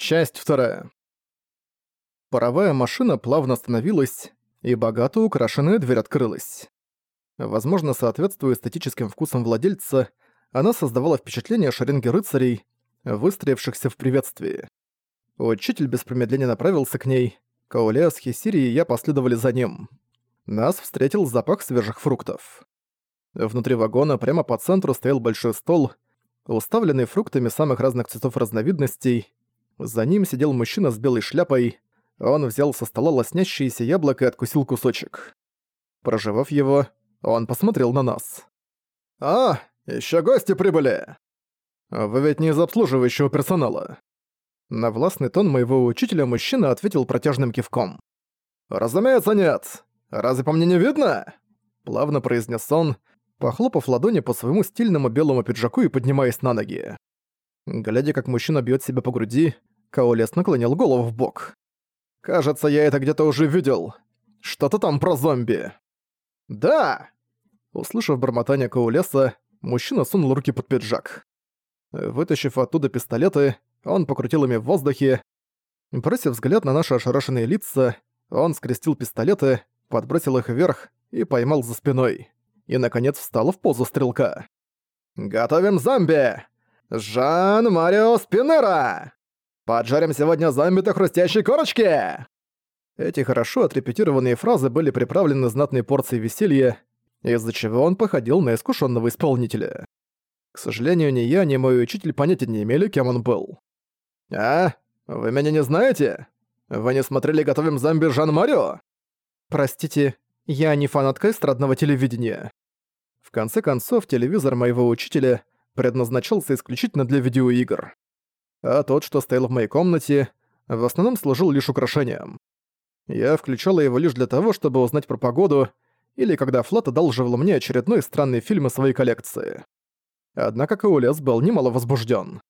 Часть вторая. Паровая машина плавно остановилась, и богато украшенная дверь открылась. Возможно, соответствуя эстетическим вкусам владельца, она создавала впечатление шеренги рыцарей, выстроившихся в приветствии. Учитель без промедления направился к ней. Каулеас, Хисири и я последовали за ним. Нас встретил запах свежих фруктов. Внутри вагона прямо по центру стоял большой стол, уставленный фруктами самых разных цветов разновидностей. За ним сидел мужчина с белой шляпой. Он взял со стола лоснящееся яблоко и откусил кусочек. Прожевав его, он посмотрел на нас. «А, еще гости прибыли!» «Вы ведь не из обслуживающего персонала?» На властный тон моего учителя мужчина ответил протяжным кивком. «Разумеется, нет. Разве по мне не видно?» Плавно произнес он, похлопав ладони по своему стильному белому пиджаку и поднимаясь на ноги. Глядя, как мужчина бьет себя по груди, Каолес наклонил голову в бок. «Кажется, я это где-то уже видел. Что-то там про зомби». «Да!» Услышав бормотание Каолеса, мужчина сунул руки под пиджак. Вытащив оттуда пистолеты, он покрутил ими в воздухе. Бросив взгляд на наши ошарашенные лица, он скрестил пистолеты, подбросил их вверх и поймал за спиной и, наконец, встала в позу стрелка. «Готовим зомби! Жан-Марио Спинера! Поджарим сегодня зомби до хрустящей корочки!» Эти хорошо отрепетированные фразы были приправлены знатной порцией веселья, из-за чего он походил на искушенного исполнителя. К сожалению, ни я, ни мой учитель понятия не имели, кем он был. «А? Вы меня не знаете? Вы не смотрели «Готовим зомби» Жан-Марио?» «Простите, я не фанатка эстрадного телевидения. В конце концов, телевизор моего учителя предназначался исключительно для видеоигр. А тот, что стоял в моей комнате, в основном служил лишь украшением. Я включала его лишь для того, чтобы узнать про погоду, или когда Флат одалживал мне очередной странный фильм из своей коллекции. Однако Каулес был немало возбужден.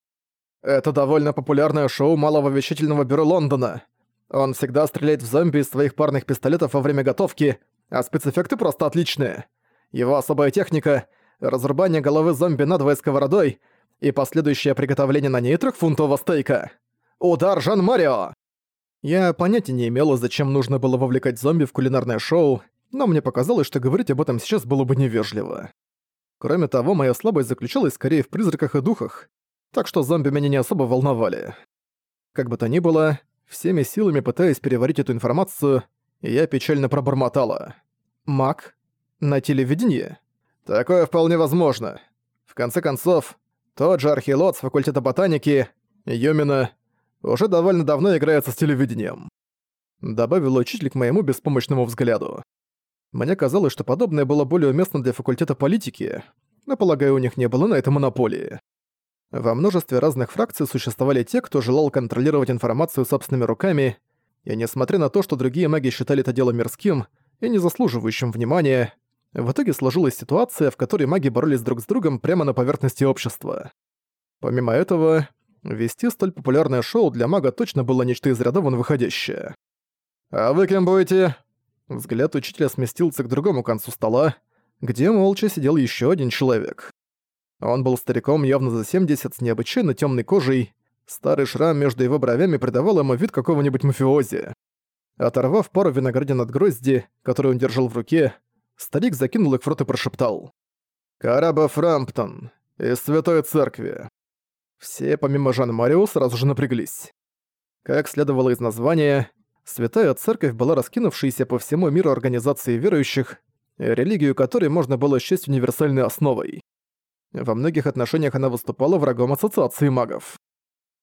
Это довольно популярное шоу малого вещательного бюро Лондона. Он всегда стреляет в зомби из своих парных пистолетов во время готовки, а спецэффекты просто отличные. Его особая техника — разрубание головы зомби надвое сковородой и последующее приготовление на ней трехфунтового стейка. Удар Жан-Марио! Я понятия не имела, зачем нужно было вовлекать зомби в кулинарное шоу, но мне показалось, что говорить об этом сейчас было бы невежливо. Кроме того, моя слабость заключалась скорее в призраках и духах, так что зомби меня не особо волновали. Как бы то ни было, всеми силами пытаясь переварить эту информацию, я печально пробормотала. «Маг? На телевидении? Такое вполне возможно. В конце концов, тот же археолог с факультета ботаники, Юмина, уже довольно давно играется с телевидением. Добавил учитель к моему беспомощному взгляду. Мне казалось, что подобное было более уместно для факультета политики, но, полагаю, у них не было на это монополии. Во множестве разных фракций существовали те, кто желал контролировать информацию собственными руками, и несмотря на то, что другие маги считали это дело мирским, и не заслуживающим внимания, в итоге сложилась ситуация, в которой маги боролись друг с другом прямо на поверхности общества. Помимо этого, вести столь популярное шоу для мага точно было нечто из ряда вон выходящее. «А вы кем будете?» Взгляд учителя сместился к другому концу стола, где молча сидел еще один человек. Он был стариком явно за 70 с необычайно темной кожей, старый шрам между его бровями придавал ему вид какого-нибудь мафиози. Оторвав пару виноградин от грозди, которую он держал в руке, старик закинул их в рот и прошептал. «Караба Фрамптон, из Святой Церкви». Все, помимо Жан-Марио, сразу же напряглись. Как следовало из названия, Святая Церковь была раскинувшейся по всему миру организацией верующих, религию которой можно было счесть универсальной основой. Во многих отношениях она выступала врагом Ассоциации магов.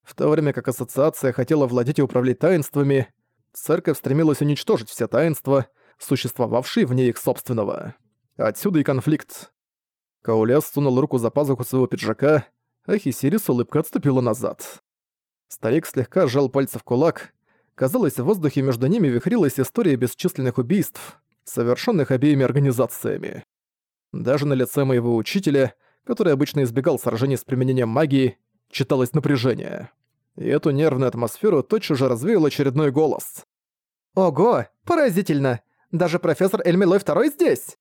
В то время как Ассоциация хотела владеть и управлять таинствами, церковь стремилась уничтожить все таинства, существовавшие вне их собственного. Отсюда и конфликт. Каулес сунул руку за пазуху своего пиджака, а Хисири с улыбкой отступила назад. Старик слегка сжал пальцы в кулак. Казалось, в воздухе между ними вихрилась история бесчисленных убийств, совершенных обеими организациями. Даже на лице моего учителя, который обычно избегал сражений с применением магии, читалось напряжение. И эту нервную атмосферу тотчас же развеял очередной голос. «Ого, поразительно! Даже профессор Эльмилой Второй здесь!»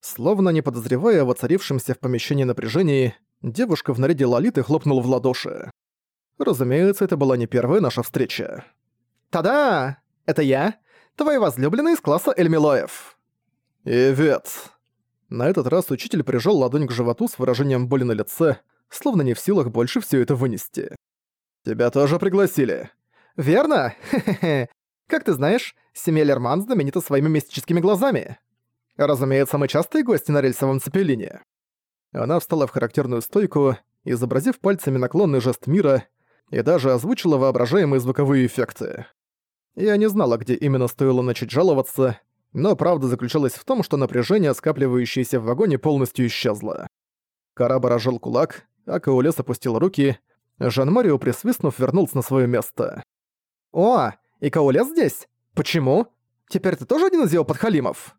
Словно не подозревая о воцарившемся в помещении напряжении, девушка в наряде Лолиты хлопнула в ладоши. Разумеется, это была не первая наша встреча. «Та-да! Это я, твой возлюбленный из класса Эльмилоев!» «Ивет!» На этот раз учитель прижал ладонь к животу с выражением боли на лице, словно не в силах больше все это вынести. «Тебя тоже пригласили?» «Верно? Хе-хе-хе. Как ты знаешь, семья Лерман знаменита своими мистическими глазами. Разумеется, мы частые гости на рельсовом цепелине». Она встала в характерную стойку, изобразив пальцами наклонный жест мира, и даже озвучила воображаемые звуковые эффекты. Я не знала, где именно стоило начать жаловаться, но правда заключалась в том, что напряжение, скапливающееся в вагоне, полностью исчезло. Караба разжал кулак, а Каулес опустил руки, Жан-Марио, присвистнув, вернулся на свое место. «О, и Каулес здесь? Почему? Теперь ты тоже один из его подхалимов?»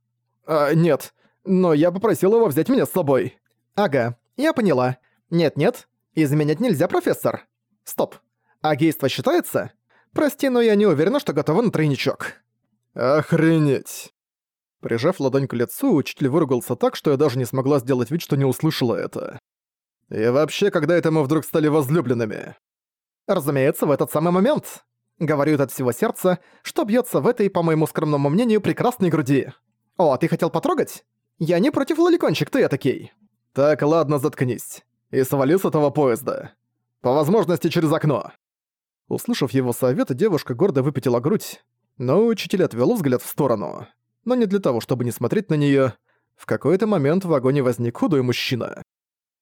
«А, нет, но я попросил его взять меня с собой». «Ага, я поняла. Нет-нет, изменять нельзя, профессор. Стоп, а гейство считается? Прости, но я не уверена, что готова на тройничок». «Охренеть!» Прижав ладонь к лицу, учитель выругался так, что я даже не смогла сделать вид, что не услышала это. «И вообще, когда это мы вдруг стали возлюбленными?» «Разумеется, в этот самый момент. Говорю это от всего сердца, что бьется в этой, по моему скромному мнению, прекрасной груди. О, ты хотел потрогать? Я не против лоликончик, ты этакий». «Так, ладно, заткнись. И свали с этого поезда. По возможности через окно». Услышав его совет, девушка гордо выпятила грудь, но учитель отвел взгляд в сторону но не для того, чтобы не смотреть на нее. В какой-то момент в вагоне возник худой мужчина.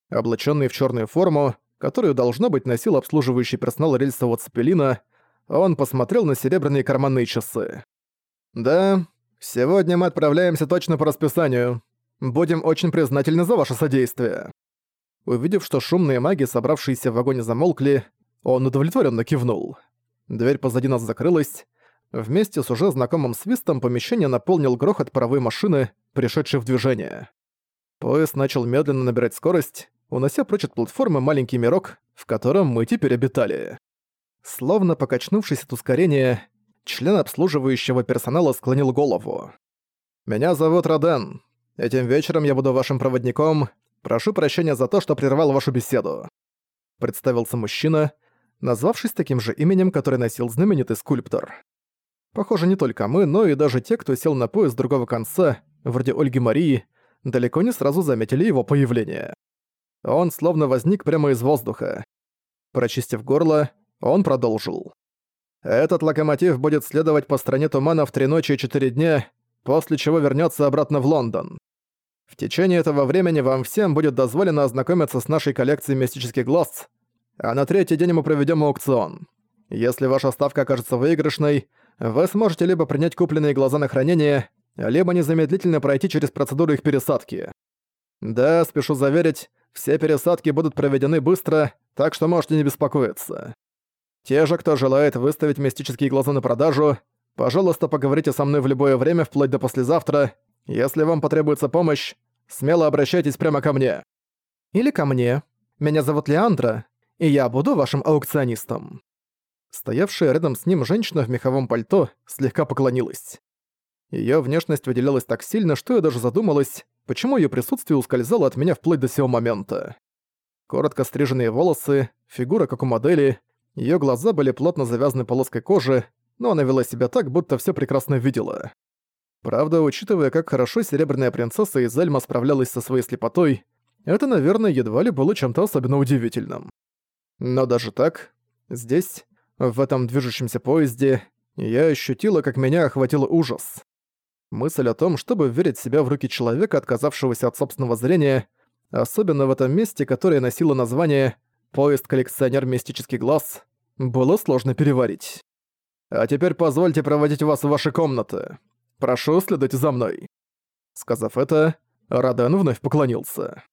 Облаченный в черную форму, которую, должно быть, носил обслуживающий персонал рельсового цепелина, он посмотрел на серебряные карманные часы. «Да, сегодня мы отправляемся точно по расписанию. Будем очень признательны за ваше содействие». Увидев, что шумные маги, собравшиеся в вагоне, замолкли, он удовлетворенно кивнул. Дверь позади нас закрылась, Вместе с уже знакомым свистом помещение наполнил грохот паровой машины, пришедшей в движение. Поезд начал медленно набирать скорость, унося прочь от платформы маленький мирок, в котором мы теперь обитали. Словно покачнувшись от ускорения, член обслуживающего персонала склонил голову. «Меня зовут Роден. Этим вечером я буду вашим проводником. Прошу прощения за то, что прервал вашу беседу». Представился мужчина, назвавшись таким же именем, которое носил знаменитый скульптор. Похоже, не только мы, но и даже те, кто сел на поезд другого конца, вроде Ольги Марии, далеко не сразу заметили его появление. Он словно возник прямо из воздуха. Прочистив горло, он продолжил. «Этот локомотив будет следовать по стране тумана в три ночи и четыре дня, после чего вернется обратно в Лондон. В течение этого времени вам всем будет дозволено ознакомиться с нашей коллекцией мистических глаз, а на третий день мы проведем аукцион. Если ваша ставка окажется выигрышной, вы сможете либо принять купленные глаза на хранение, либо незамедлительно пройти через процедуру их пересадки. Да, спешу заверить, все пересадки будут проведены быстро, так что можете не беспокоиться. Те же, кто желает выставить мистические глаза на продажу, пожалуйста, поговорите со мной в любое время, вплоть до послезавтра. Если вам потребуется помощь, смело обращайтесь прямо ко мне. Или ко мне. Меня зовут Леандра, и я буду вашим аукционистом. Стоявшая рядом с ним женщина в меховом пальто слегка поклонилась. Её внешность выделялась так сильно, что я даже задумалась, почему её присутствие ускользало от меня вплоть до сего момента. Коротко стриженные волосы, фигура как у модели, её глаза были плотно завязаны полоской кожи, но она вела себя так, будто всё прекрасно видела. Правда, учитывая, как хорошо серебряная принцесса из Эльма справлялась со своей слепотой, это, наверное, едва ли было чем-то особенно удивительным. Но даже так, здесь, в этом движущемся поезде я ощутила, как меня охватил ужас. Мысль о том, чтобы верить себя в руки человека, отказавшегося от собственного зрения, особенно в этом месте, которое носило название «Поезд-коллекционер мистический глаз», было сложно переварить. «А теперь позвольте проводить вас в ваши комнаты. Прошу, следуйте за мной». Сказав это, Радан вновь поклонился.